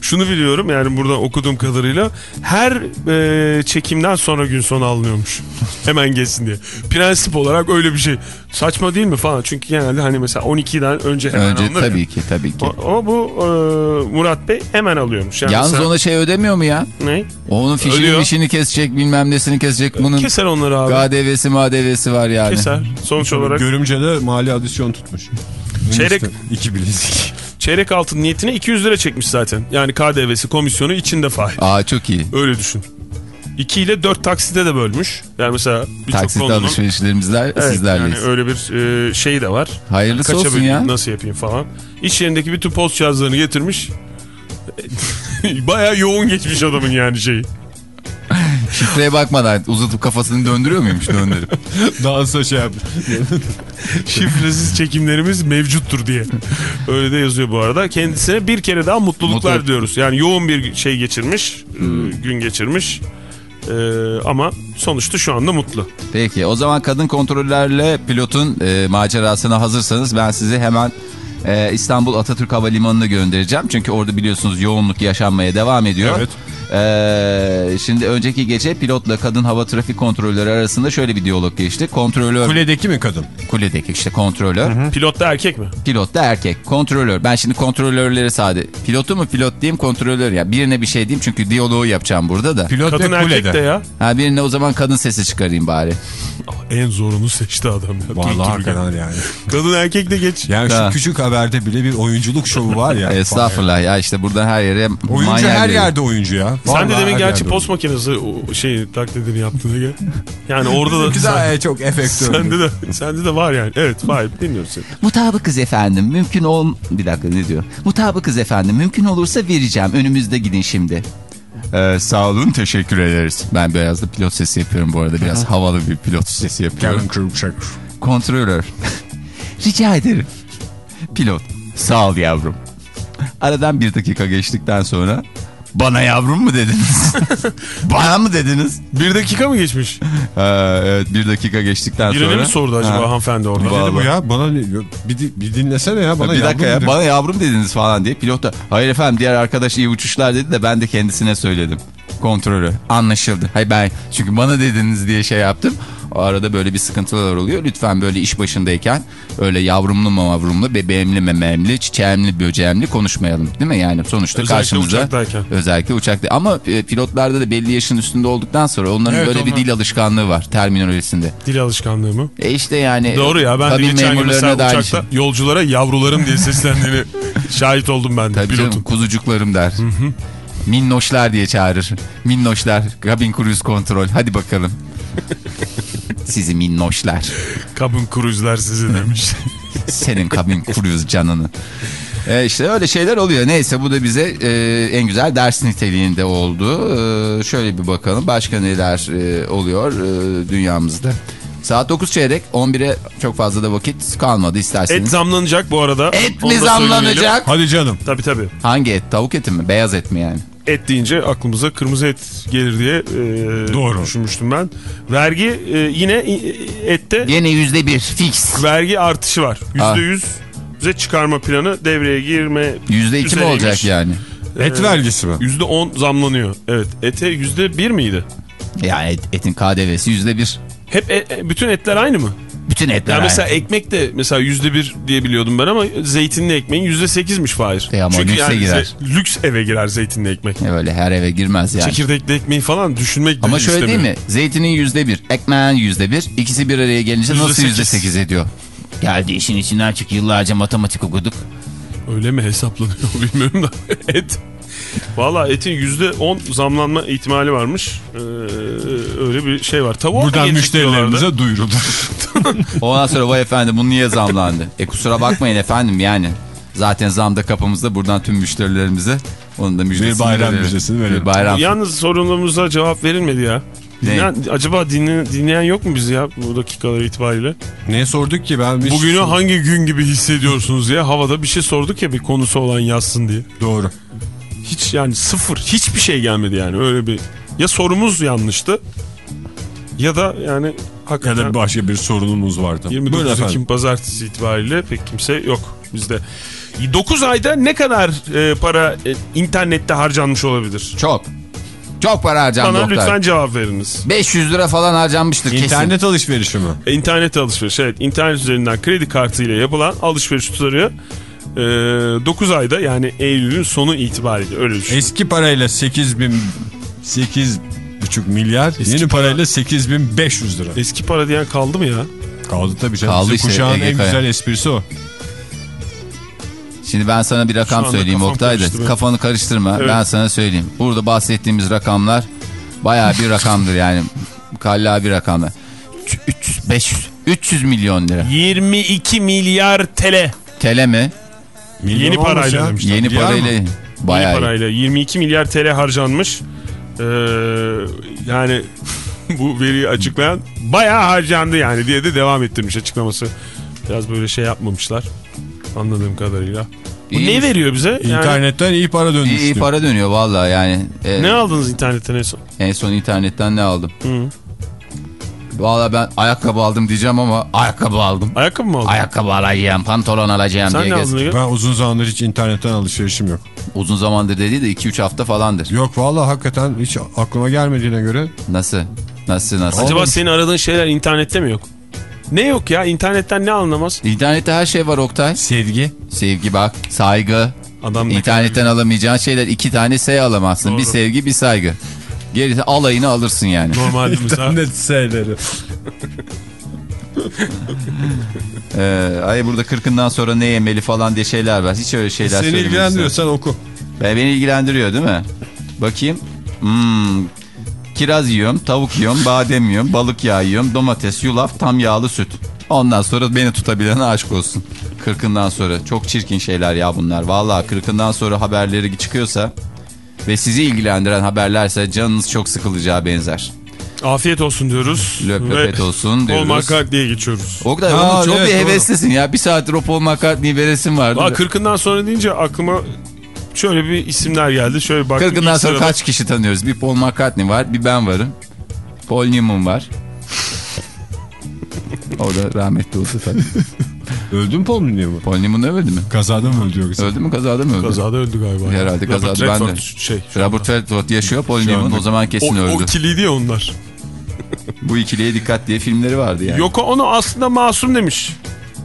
Şunu biliyorum yani buradan okuduğum kadarıyla her e, çekimden sonra gün sonu alınıyormuş. Hemen geçsin diye. Prensip olarak öyle bir şey. Saçma değil mi falan. Çünkü genelde hani mesela 12'den önce hemen Önce alınır. tabii ki tabii ki. O- Ama bu e, Murat Bey hemen alıyormuş. Yani Yalnız mesela- ona şey ödemiyor mu ya? Ne? Onun fişini Ödüyor. fişini kesecek bilmem nesini kesecek. Bunun Keser onları abi. KDV'si madevesi var yani. Keser. Sonuç olarak Görümce'de mali adisyon tutmuş. Çeyrek- iki bilezik. çeyrek altın niyetine 200 lira çekmiş zaten. Yani KDV'si komisyonu içinde fahir. Aa çok iyi. Öyle düşün. 2 ile 4 taksite de bölmüş. Yani mesela birçok Taksitli konunun... alışverişlerimizle Evet, sizlerleyiz. yani öyle bir e, şey de var. Hayırlısı Kaça olsun ya. nasıl yapayım falan. İş yerindeki bütün post cihazlarını getirmiş. Baya yoğun geçmiş adamın yani şeyi. Şifreye bakmadan uzatıp kafasını döndürüyor muymuş döndürüp. Dansa şey yapmış. Şifresiz çekimlerimiz mevcuttur diye. Öyle de yazıyor bu arada. Kendisine bir kere daha mutluluklar Mutlu. diyoruz. Yani yoğun bir şey geçirmiş. e, Gün geçirmiş. E, ama sonuçta şu anda mutlu. Peki o zaman kadın kontrollerle pilotun e, macerasına hazırsanız ben sizi hemen e, İstanbul Atatürk Havalimanı'na göndereceğim. Çünkü orada biliyorsunuz yoğunluk yaşanmaya devam ediyor. Evet. E, şimdi önceki gece pilotla kadın hava trafik kontrolörü arasında şöyle bir diyalog geçti. Kontrolör, Kuledeki mi kadın? kuledeki işte kontrolör. Pilot da erkek mi? Pilot da erkek. Kontrolör. Ben şimdi kontrolörleri sade. Pilotu mu pilot diyeyim kontrolör ya. Birine bir şey diyeyim çünkü diyaloğu yapacağım burada da. Pilot Kadın ve erkek kulede. de ya. Ha birine o zaman kadın sesi çıkarayım bari. En zorunu seçti adam ya. Vallahi hakikaten yani. Kadın erkek de geç. Yani Ha. şu küçük haberde bile bir oyunculuk şovu var ya. Estağfurullah ya işte buradan her yere Oyuncu her yerde oyuncu ya. Sen de Vallahi demin gerçi post makinesi şey taklidini yaptığını gel. Yani orada da Güzel çok efektör. sende de sende de var yani. Evet Fahir dinliyoruz seni. Mutabıkız efendim mümkün ol... Bir dakika ne diyor? Mutabıkız efendim mümkün olursa vereceğim önümüzde gidin şimdi. Ee, sağ olun teşekkür ederiz. Ben biraz da pilot sesi yapıyorum bu arada biraz havalı bir pilot sesi yapıyorum. Kontrolör. Rica ederim. Pilot. Sağ ol yavrum. Aradan bir dakika geçtikten sonra bana yavrum mu dediniz? bana mı dediniz? Bir dakika mı geçmiş? Ha, evet bir dakika geçtikten Birine sonra. mi sordu acaba Ha. hanımefendi orada? Ne dedi bu ya? Bana bir, bir dinlesene ya. Bana bir dakika ya yavrum bana yavrum dediniz falan diye pilot da hayır efendim diğer arkadaş iyi uçuşlar dedi de ben de kendisine söyledim kontrolü anlaşıldı. Hayır ben çünkü bana dediniz diye şey yaptım. O arada böyle bir sıkıntılar oluyor. Lütfen böyle iş başındayken öyle yavrumlu mavrumlu, bebeğimli mememli, çiçeğimli, böceğimli konuşmayalım. Değil mi? Yani sonuçta Özellikle karşımıza. uçaktayken. Özellikle uçakta. Ama e, pilotlarda da belli yaşın üstünde olduktan sonra onların Evet, böyle bir onlar- dil alışkanlığı var terminolojisinde. Dil alışkanlığı mı? E işte yani. Doğru ya ben de geçen gün mesela uçakta şey. yolculara yavrularım diye seslendiğini şahit oldum ben de Tabii pilotun. canım kuzucuklarım der. Minnoşlar diye çağırır. Minnoşlar kabin cruise kontrol hadi bakalım. Sizi minnoşlar. Kabin kruzlar sizi demiş. Senin kabin cruise canını. E işte öyle şeyler oluyor. Neyse bu da bize e, en güzel ders niteliğinde oldu. E, şöyle bir bakalım başka neler e, oluyor e, dünyamızda. Saat 9 çeyrek 11'e çok fazla da vakit kalmadı Et isterseniz. zamlanacak bu arada. Et Onu mi zamlanacak? Hadi canım. Tabii tabii. Hangi et? Tavuk eti mi? Beyaz et mi yani? Et deyince aklımıza kırmızı et gelir diye e, Doğru. düşünmüştüm ben. Vergi e, yine e, ette Gene yüzde bir fix. vergi artışı var. Ah. %100'e çıkarma planı devreye girme Yüzde iki mi olacak yani? Et Ee, vergisi mi? %10 zamlanıyor. Evet. Ete %1 miydi? Ya et, etin KDV'si yüzde bir. Hep e- e, bütün etler aynı mı? Bütün etler Ya aynı. mesela ekmek de mesela %1 diye biliyordum ben ama zeytinli ekmeğin %8'miş Fahir. E ama Çünkü lükse yani girer. lüks eve girer zeytinli ekmek. E Öyle her eve girmez yani. Çekirdekli ekmeği falan düşünmek Ama şöyle istemiyorum. değil mi? Zeytinin yüzde bir, ekmeğin yüzde bir. İkisi bir araya gelince Yüzde nasıl sekiz. yüzde sekiz ediyor? Geldi işin içinden çık. Yıllarca matematik okuduk. Öyle mi hesaplanıyor bilmiyorum da. Et. Valla etin %10 zamlanma ihtimali varmış. Ee, öyle bir şey var. Tavuğa da Buradan müşterilerimize duyurulur. Ondan sonra vay efendim bu niye zamlandı? E kusura bakmayın efendim yani. Zaten zam da kapımızda buradan tüm müşterilerimize onun da müjdesini bayram verelim. müjdesini verelim. Bir bayram. Yalnız sorunumuza cevap verilmedi ya. Dinleyen, acaba dinleyen, dinleyen yok mu bizi ya bu dakikalar itibariyle? ne sorduk ki ben? Bir Bugünü hangi gün gibi hissediyorsunuz diye havada bir şey sorduk ya bir konusu olan yazsın diye. Doğru. Hiç yani sıfır hiçbir şey gelmedi yani öyle bir. Ya sorumuz yanlıştı ya da yani Ya hakikaten da başka bir sorunumuz vardı. 29 Buyurun Ekim pazartesi itibariyle pek kimse yok bizde. 9 ayda ne kadar e, para e, internette harcanmış olabilir? Çok. Çok para harcandı Bana Oktay. lütfen cevap veriniz. 500 lira falan harcanmıştır kesin. İnternet alışverişi mi? E, İnternet alışveriş evet internet üzerinden kredi kartı ile yapılan alışveriş tutarı e, 9 ayda yani Eylül'ün sonu itibariyle öyle düşün. Eski parayla 8 bin 8 buçuk milyar. yeni para- parayla 8500 lira. Eski para diyen kaldı mı ya? Kaldı tabii canım. Kaldı Bizim işte, kuşağın Ege en Kaya. güzel esprisi o. Şimdi ben sana bir rakam söyleyeyim kafam Oktay da karıştı benim. kafanı karıştırma Evet. ben sana söyleyeyim. Burada bahsettiğimiz rakamlar Bayağı bir rakamdır yani. Kalla bir rakamdır. 300, 500, 300 milyon lira. 22 milyar TL. TL mi? Yeni olmuş parayla demişler. Yeni Milyar parayla. mı? Bayağı Yeni parayla 22 milyar TL harcanmış. Ee, yani bu veriyi açıklayan bayağı harcandı yani diye de devam ettirmiş açıklaması. Biraz böyle şey yapmamışlar anladığım kadarıyla. Bu İyi. ne veriyor bize? Yani İnternetten iyi para dönmüş. İyi, iyi para dönüyor vallahi yani. Ee, ne aldınız internetten en son? En son internetten ne aldım? Hı. Vallahi ben ayakkabı aldım diyeceğim ama ayakkabı aldım. Ayakkabı mı aldın? Ayakkabı alacağım, pantolon alacağım Sen diye ne gez. aldın? Ben uzun zamandır hiç internetten alışverişim yok. Uzun zamandır dediği de 2-3 hafta falandır. Yok vallahi hakikaten hiç aklıma gelmediğine göre. Nasıl? Nasıl nasıl? Acaba senin aradığın şeyler internette mi yok? Ne yok ya? İnternetten ne anlamaz? İnternette her şey var Oktay. Sevgi. Sevgi bak, saygı. Adam ne İnternetten alamayacağın şeyler iki tane S alamazsın. Doğru. Bir sevgi bir saygı. Gerisi alayını alırsın yani. Normalde mesela Net şeyleri. Ee, ay burada kırkından sonra ne yemeli falan diye şeyler var. Hiç öyle şeyler Seni ilgilendiriyor sen oku. Ben, beni ilgilendiriyor değil mi? Bakayım. Hmm, kiraz yiyorum, tavuk yiyorum, badem yiyorum, balık yağı yiyorum, domates, yulaf, tam yağlı süt. Ondan sonra beni tutabilene aşk olsun. Kırkından sonra. Çok çirkin şeyler ya bunlar. Vallahi kırkından sonra haberleri çıkıyorsa ve sizi ilgilendiren haberlerse canınız çok sıkılacağı benzer. afiyet olsun diyoruz. Löp löpet olsun diyoruz. Paul McCartney'e geçiyoruz. Oktay Aa, çok evet, bir doğru. heveslisin ya. Bir saattir o Paul McCartney veresim vardı. Valla kırkından sonra deyince aklıma şöyle bir isimler geldi. Şöyle baktım. Kırkından ilk sonra sırada- kaç kişi tanıyoruz? Bir Paul McCartney var, bir ben varım. Paul Newman var. o da rahmetli oldu tabii. Öldün Paul mu diyor mu? Paul Newman ölmedi mi? Kazada mı öldü yoksa? Öldü mü kazada mı öldü? Kazada öldü galiba. Herhalde kazada, Robert ben de. Şey. Robert Redford yaşıyor, Paul Şu Newman anda. o zaman kesin o, öldü. o ikiliydi ya onlar. Bu ikiliye dikkat diye filmleri vardı yani. Yoko onu aslında masum demiş.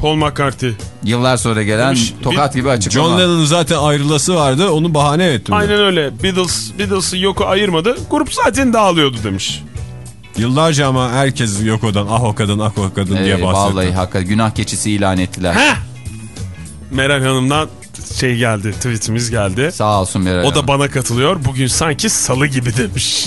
Paul McCartney. Yıllar sonra gelen Demiş, tokat gibi açıklama. John Lennon'ın zaten ayrılası vardı onu bahane ettim. Aynen öyle. Beatles, Beatles'ı Yoko ayırmadı. Grup zaten dağılıyordu demiş. Yıllarca ama herkes Yoko'dan ah o kadın ah o kadın Ee, diye bahsetti. vallahi hakikaten günah keçisi ilan ettiler. Heh. Meral Hanım'dan şey geldi, tweetimiz geldi. Sağ olsun Meral O da Hanım. bana katılıyor. Bugün sanki salı gibi demiş.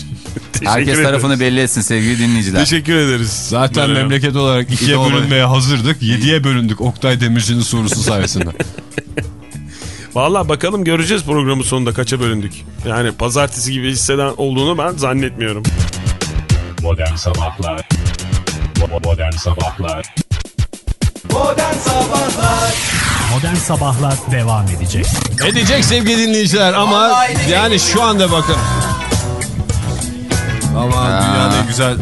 Herkes ederiz. tarafını belli etsin sevgili dinleyiciler. Teşekkür ederiz. Zaten Meral Hanım. memleket olarak ikiye bölünmeye hazırdık. Yediye bölündük Oktay Demirci'nin sorusu sayesinde. Valla bakalım göreceğiz programın sonunda kaça bölündük. Yani pazartesi gibi hisseden olduğunu ben zannetmiyorum. Modern Sabahlar Modern Sabahlar Modern Sabahlar Modern Sabahlar devam edecek. Edecek sevgili dinleyiciler ama yani şu anda bakın. Ama dünyada en güzel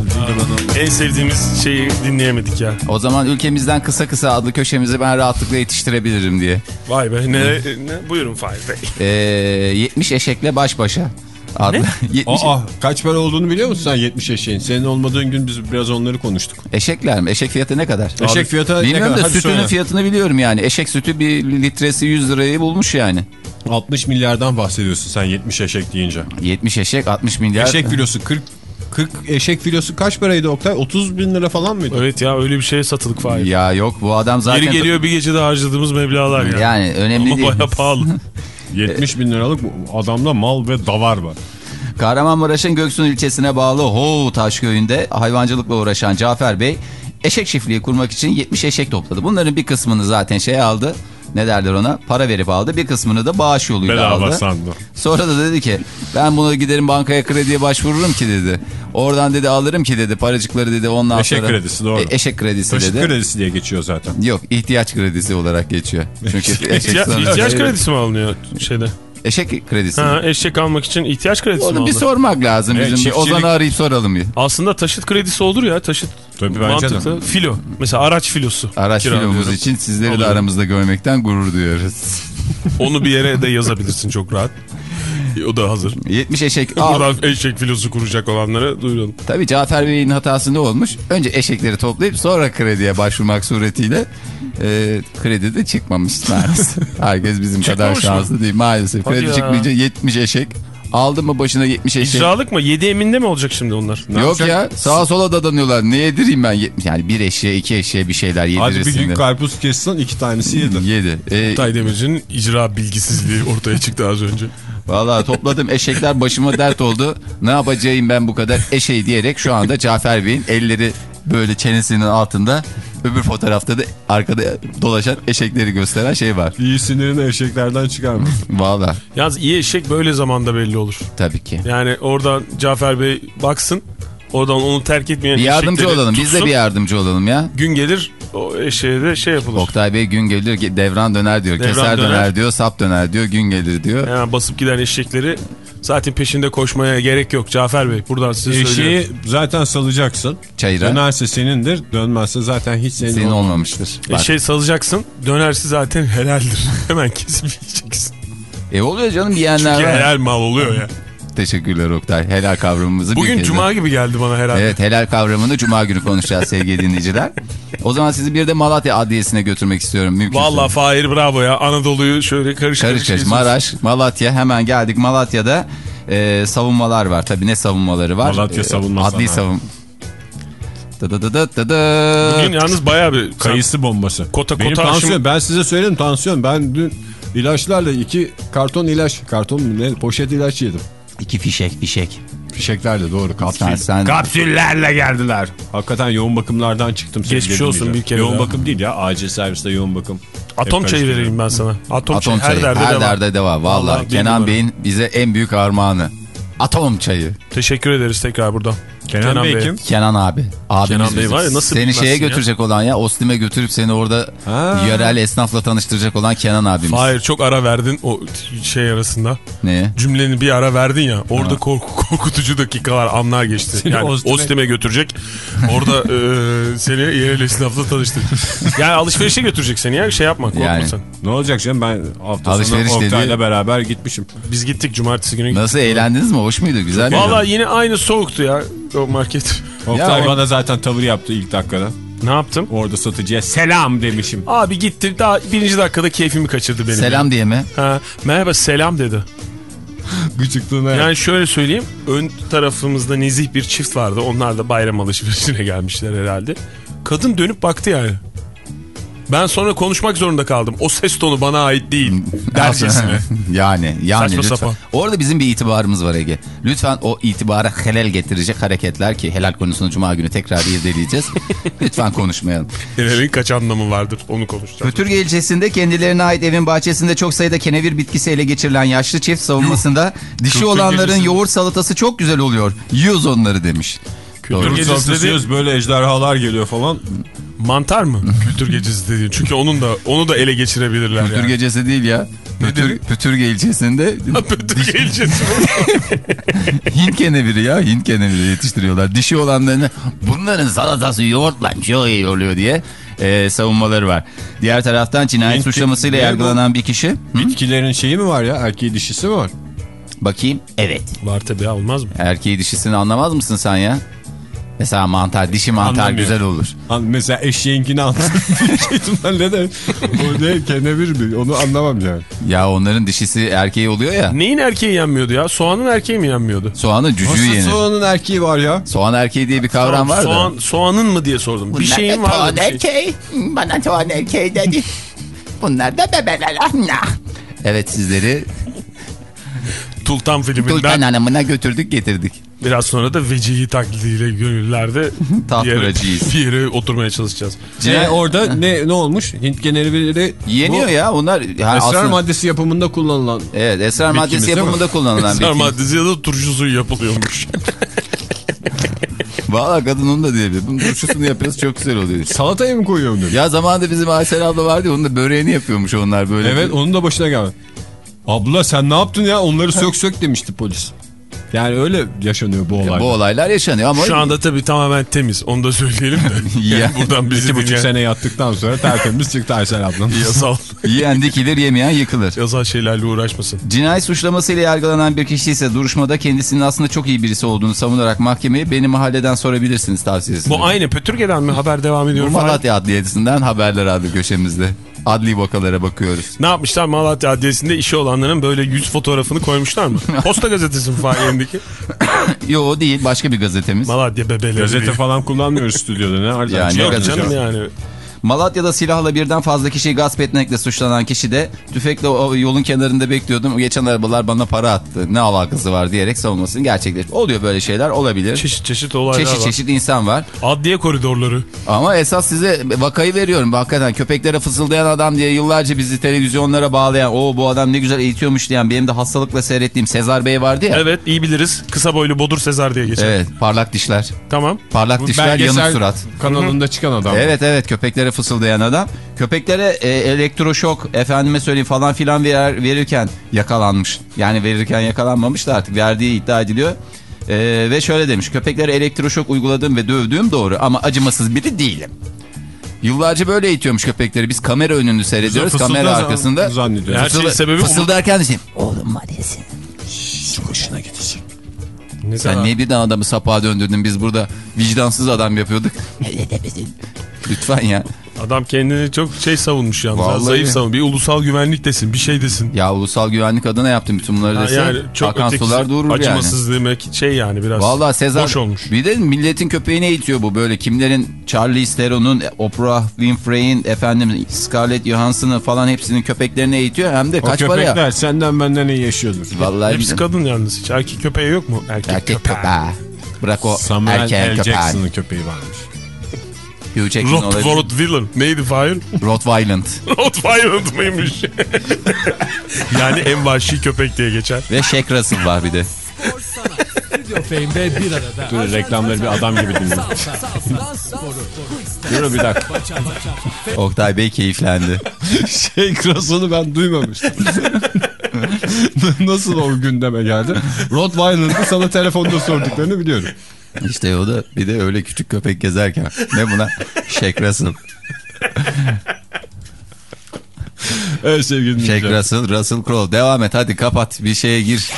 En sevdiğimiz şeyi dinleyemedik ya. O zaman ülkemizden kısa kısa adlı köşemizi ben rahatlıkla yetiştirebilirim diye. Vay be ne, ne buyurun Fahir Bey. Ee, 70 eşekle baş başa. Adlı. 70 Aa, kaç para olduğunu biliyor musun sen 70 eşeğin? Senin olmadığın gün biz biraz onları konuştuk. Eşekler mi? Eşek fiyatı ne kadar? Eşek fiyatı ne Bilmiyorum kadar? da Hadi sütünün söyle. fiyatını biliyorum yani. Eşek sütü bir litresi 100 lirayı bulmuş yani. 60 milyardan bahsediyorsun sen 70 eşek deyince. 70 eşek 60 milyar. Eşek filosu 40 40 eşek filosu kaç paraydı Oktay? 30 bin lira falan mıydı? Evet ya öyle bir şeye satılık Fahir. Ya yok bu adam zaten... Geri geliyor bir gecede harcadığımız meblağlar ya. Yani önemli Ama değil. baya pahalı. 70 bin liralık adamda mal ve davar var. Kahramanmaraş'ın Göksun ilçesine bağlı Hoğu Taşköy'ünde hayvancılıkla uğraşan Cafer Bey eşek çiftliği kurmak için 70 eşek topladı. Bunların bir kısmını zaten şey aldı. Ne derler ona? Para verip aldı. Bir kısmını da bağış yoluyla Bedava aldı. sandım. Sonra da dedi ki ben bunu giderim bankaya krediye başvururum ki dedi. Oradan dedi alırım ki dedi paracıkları dedi ondan Eşek sonra. kredisi, doğru. E, eşek kredisi Taşıt dedi. kredisi diye geçiyor zaten. Yok ihtiyaç kredisi olarak geçiyor. Çünkü eşek İhtiya- sonra- ihtiyaç kredisi mi alınıyor şeyde? Eşek kredisi. Ha, eşek almak için ihtiyaç kredisi mi Onu bir alınıyor? sormak lazım Evet, bizim. Bir çiftçilik- Ozan'ı arayıp soralım bir. Aslında taşıt kredisi olur ya taşıt. Tabii bence de. Mantıklı. Filo. Mesela araç filosu. Araç filomuz için sizleri de Alıyorum. aramızda görmekten gurur duyuyoruz. Onu bir yere de yazabilirsin çok rahat. O da hazır. 70 eşek. Buradan eşek filosu kuracak olanlara duyuralım. Tabii Cafer Bey'in hatası ne olmuş? Önce eşekleri toplayıp sonra krediye başvurmak suretiyle e, kredi de çıkmamış maalesef. Herkes bizim kadar Çıkmamış mı? şanslı değil maalesef. Hadi kredi ya. çıkmayınca 70 eşek. Aldı mı başına 70 eşek? İcralık mı? 7 eminde mi olacak şimdi onlar? Yok yapacak? ya sağa sola dadanıyorlar. Ne yedireyim ben? 70 Yani bir eşeğe iki eşeğe bir şeyler Hadi yedirirsin. bir gün de. karpuz kessin iki tanesi yedi. Yedi. E, Tay Demirci'nin icra bilgisizliği ortaya çıktı az önce. Vallahi topladım eşekler başıma dert oldu. Ne yapacağım ben bu kadar eşeği diyerek şu anda Cafer Bey'in elleri böyle çenesinin altında. Öbür fotoğrafta da arkada dolaşan eşekleri gösteren şey var. İyi sinirini eşeklerden çıkarmış. Vallahi Yalnız iyi eşek böyle zamanda belli olur. tabii ki. Yani oradan Cafer Bey baksın. Oradan onu terk etmeyen Bir yardımcı olalım. Biz de tutsun. bir yardımcı olalım ya. Gün gelir o eşeğe de şey yapılır. Oktay Bey gün gelir devran döner diyor. Devran Keser döner. döner. diyor. Sap döner diyor. Gün gelir diyor. Hemen basıp giden eşekleri zaten peşinde koşmaya gerek yok Cafer Bey. Buradan size söylüyorum. Eşeği zaten salacaksın. Çayıra. Dönerse senindir. Dönmezse zaten hiç senin, Senin olmaz. olmamıştır. Bak. Eşeği salacaksın dönersi zaten helaldir. Hemen kesip yiyeceksin. E oluyor canım yiyenler Çünkü var. helal mal oluyor ya. Teşekkürler Oktay. Helal kavramımızı Bugün cuma gibi geldi bana herhalde. Evet helal kavramını cuma günü konuşacağız sevgili dinleyiciler. O zaman sizi bir de Malatya Adliyesi'ne götürmek istiyorum. Mümkünse. Vallahi Fahir bravo ya. Anadolu'yu şöyle karış karış. Karış. Maraş, Malatya hemen geldik. Malatya'da e, savunmalar var. Tabii ne savunmaları var? Malatya E, savunma Adli savun. Da da da da da da. Bugün yalnız bayağı bir... Kayısı bombası. Kota- Benim kota tansiyon aşım- ben size söyleyeyim tansiyon. Ben dün ilaçlarla iki karton ilaç karton mu ne poşet ilaç yedim. İki fişek fişek. Fişeklerle doğru kapsül. Sen- sen- Kapsüllerle geldiler. Hakikaten yoğun bakımlardan çıktım. Geçmiş olsun bir kere Yoğun daha. bakım değil ya acil serviste yoğun bakım. Atom Hep çayı vereyim ben sana. Atom, Atom çayı, çayı. her derde Her devam. derde devam. Vallahi Kenan. Bey'in bize en büyük armağanı. Atom çayı. Teşekkür ederiz tekrar buradan. Kenan, Bey Bey. kim? Kenan abi. Abimiz Kenan Bey var ya, nasıl Seni şeye ya? götürecek olan ya Ostim'e götürüp seni orada Ha. yerel esnafla tanıştıracak olan Kenan abimiz. Hayır çok ara verdin o şey arasında. Ne? Cümleni bir ara verdin ya. Orada korku, korkutucu dakikalar anlar geçti. Seni yani Ostim'e- Ostim'e götürecek. Orada e, seni yerel esnafla tanıştır. yani alışverişe götürecek seni ya. Şey yapma korkma Yani. sen. Ne olacak canım ben hafta Alışveriş sonu Oktay'la dedi. beraber gitmişim. Biz gittik cumartesi günü. Nasıl eğlendiniz mi? Hoş muydu? Güzel miydi? Valla yine aynı soğuktu ya o market. Oktay bana zaten tavır yaptı ilk dakikada. ne yaptım? Orada satıcıya selam demişim. Abi gitti daha birinci dakikada keyfimi kaçırdı benim. Selam diye mi? Ha, merhaba selam dedi. Gıcıklığına Yani şöyle söyleyeyim. Ön tarafımızda nezih bir çift vardı. Onlar da bayram alışverişine gelmişler herhalde. Kadın dönüp baktı yani. Ben sonra konuşmak zorunda kaldım. O ses tonu bana ait değil. Dercesine. yani yani Saçma lütfen. sapan. Orada bizim bir itibarımız var Ege. Lütfen o itibara helal getirecek hareketler ki helal konusunu cuma günü tekrar irdeleyeceğiz. lütfen konuşmayalım. Helalin kaç anlamı vardır onu konuşacağız. Pötürge ilçesinde kendilerine ait evin bahçesinde çok sayıda kenevir bitkisi ele geçirilen yaşlı çift savunmasında dişi Kültür olanların gecesi. yoğurt salatası çok güzel oluyor. Yiyoruz onları demiş. Doğru. Kültür gecesi dedi, Salatası böyle ejderhalar geliyor falan. Mantar mı? Kültür gecesi dedi. Çünkü onun da onu da ele geçirebilirler Pütür yani. gecesi değil ya. Pütür, Pütürge ilçesinde Pötürge gecesi. Hint keneviri ya. Hint keneviri yetiştiriyorlar. Dişi olanlarını bunların salatası yoğurtla çok iyi oluyor diye e, savunmaları var. Diğer taraftan cinayet Hint- suçlamasıyla yargılanan bir kişi. Hı? Bitkilerin şeyi mi var ya? Erkeği dişisi mi var? Bakayım. Evet. Var tabii olmaz mı? Erkeği dişisini anlamaz mısın sen ya? Mesela mantar, dişi mantar güzel olur. An mesela eşeğinkini anladım. ben ne de o ne kenevir mi? Onu anlamam yani. Ya onların dişisi erkeği oluyor ya. Neyin erkeği yenmiyordu ya? Soğanın erkeği mi yenmiyordu? Soğanın cücüğü Nasıl yenir. soğanın erkeği var ya? Soğan erkeği diye bir kavram var da. Soğan, soğanın mı diye sordum. bir şeyin var mı? Şey. Bana soğan erkeği dedi. Bunlar da bebeler. Evet sizleri Tultan filminden Tulpan Hanım'ına götürdük getirdik. Biraz sonra da vecihi taklidiyle gönüllerde Taht bir yere, kuracağız. bir yere oturmaya çalışacağız. Ne orada ne ne olmuş? Hint keneviri Yeniyor bu ya onlar. Yani Esrar aslında- maddesi yapımında kullanılan. Evet esrar Bitkimiz maddesi mi? yapımında kullanılan Sar bitki. maddesi ya da turşu suyu yapılıyormuş. Valla kadın onu da diyebilir. Bunun turşusunu yapıyoruz çok güzel oluyor. Salataya mı koyuyorum dedi. Ya zamanında bizim Aysel abla vardı ya onun da böreğini yapıyormuş onlar böyle. Evet onun da başına geldi. Abla sen ne yaptın ya? Onları sök sök demişti polis. Yani öyle yaşanıyor bu olay. Bu olaylar yaşanıyor ama Şu anda tabii tamamen temiz. Onu da söyleyelim de. Ya. Yani buradan bizi İki buçuk dinleyen sene yattıktan sonra tertemiz çıktı Aysel ablam. yasal, yiyen dikilir yemeyen yıkılır. yasal şeylerle uğraşmasın. Cinayet suçlamasıyla yargılanan bir kişi ise duruşmada kendisinin aslında çok iyi birisi olduğunu savunarak mahkemeye beni mahalleden sorabilirsiniz tavsiyesi. Bu aynı Pötürge'den mi haber devam Bu ediyor? Malatya Adliyesi'nden haberler adlı köşemizde. Adli vakalara bakıyoruz. Ne yapmışlar Malatya Adliyesi'nde işi olanların böyle yüz fotoğrafını koymuşlar mı? Posta gazetesi mi faaliyetindeki? Yo o değil başka bir gazetemiz. Malatya bebeleri Gazete falan kullanmıyoruz stüdyoda ne var? Yani Yok canım yani. Malatya'da silahla birden fazla kişiyi gasp etmekle suçlanan kişi de tüfekle o yolun kenarında bekliyordum. Geçen arabalar bana para attı. Ne alakası var diyerek savunmasını gerçekleş. Oluyor böyle şeyler olabilir. Çeşit çeşit olaylar Çeşit var. çeşit insan var. Adliye koridorları. Ama esas size vakayı veriyorum. Hakikaten köpeklere fısıldayan adam diye yıllarca bizi televizyonlara bağlayan o bu adam ne güzel eğitiyormuş diyen benim de hastalıkla seyrettiğim Sezar Bey vardı ya. Evet iyi biliriz. Kısa boylu Bodur Sezar diye geçer. Evet, parlak dişler. Tamam. Parlak dişler yanık surat. kanalında çıkan adam. Evet evet köpeklere fısıldayan adam. Köpeklere e, elektroşok efendime söyleyeyim falan filan ver, verirken yakalanmış. Yani verirken yakalanmamış da artık verdiği iddia ediliyor. E, ve şöyle demiş köpeklere elektroşok uyguladığım ve dövdüğüm doğru ama acımasız biri değilim. Yıllarca böyle eğitiyormuş köpekleri. Biz kamera önünü seyrediyoruz. Kamera arkasında. zannediyoruz. Her şeyin sebebi Fısıldarken de şey, Oğlum var ya senin. Ne Sen niye birden adamı sapağa döndürdün? Biz burada vicdansız adam yapıyorduk. Lütfen ya. Adam kendini çok şey savunmuş yalnız. Vallahi Zayıf ya. savun. Bir ulusal güvenlik desin. Bir şey desin. Ya ulusal güvenlik adına yaptım bütün bunları dese. yani çok akan ötekisi, sular durur yani. acımasız demek şey yani biraz. Vallahi Sezar Boş olmuş. bir de milletin köpeğini eğitiyor bu böyle kimlerin Charlie Theron'un Oprah Winfrey'in efendim Scarlett Johansson'ın falan hepsinin köpeklerini eğitiyor hem de O kaç para köpekler ya. senden benden iyi yaşıyordur. Vallahi Hepsi kadın yalnız. Hiç erkek köpeği yok mu? Erkek, erkek köpeği. köpeği. Bırak o Samuel erkeğin L. köpeği. Jackson'ın köpeği varmış. Hugh Jackman olabilir. Rottweiler. Neydi Fahir? Rottweiland. Rottweiler mıymış? yani en vahşi köpek diye geçer. Ve Shaq Russell var bir de. Fame'de bir arada. Dur reklamları bir adam gibi dinle. Dur bir dakika. Oktay Bey keyiflendi. Şey krasını ben duymamıştım. Nasıl o gündeme geldi? Rottweiler'dı sana telefonda sorduklarını biliyorum. İşte o da bir de öyle küçük köpek gezerken. Ne buna? Shaq Russell. Evet sevgili dinleyiciler. Russell, Russell Crowe. Devam et hadi kapat bir şeye gir.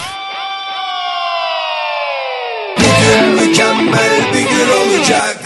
Mükemmel bir gün olacak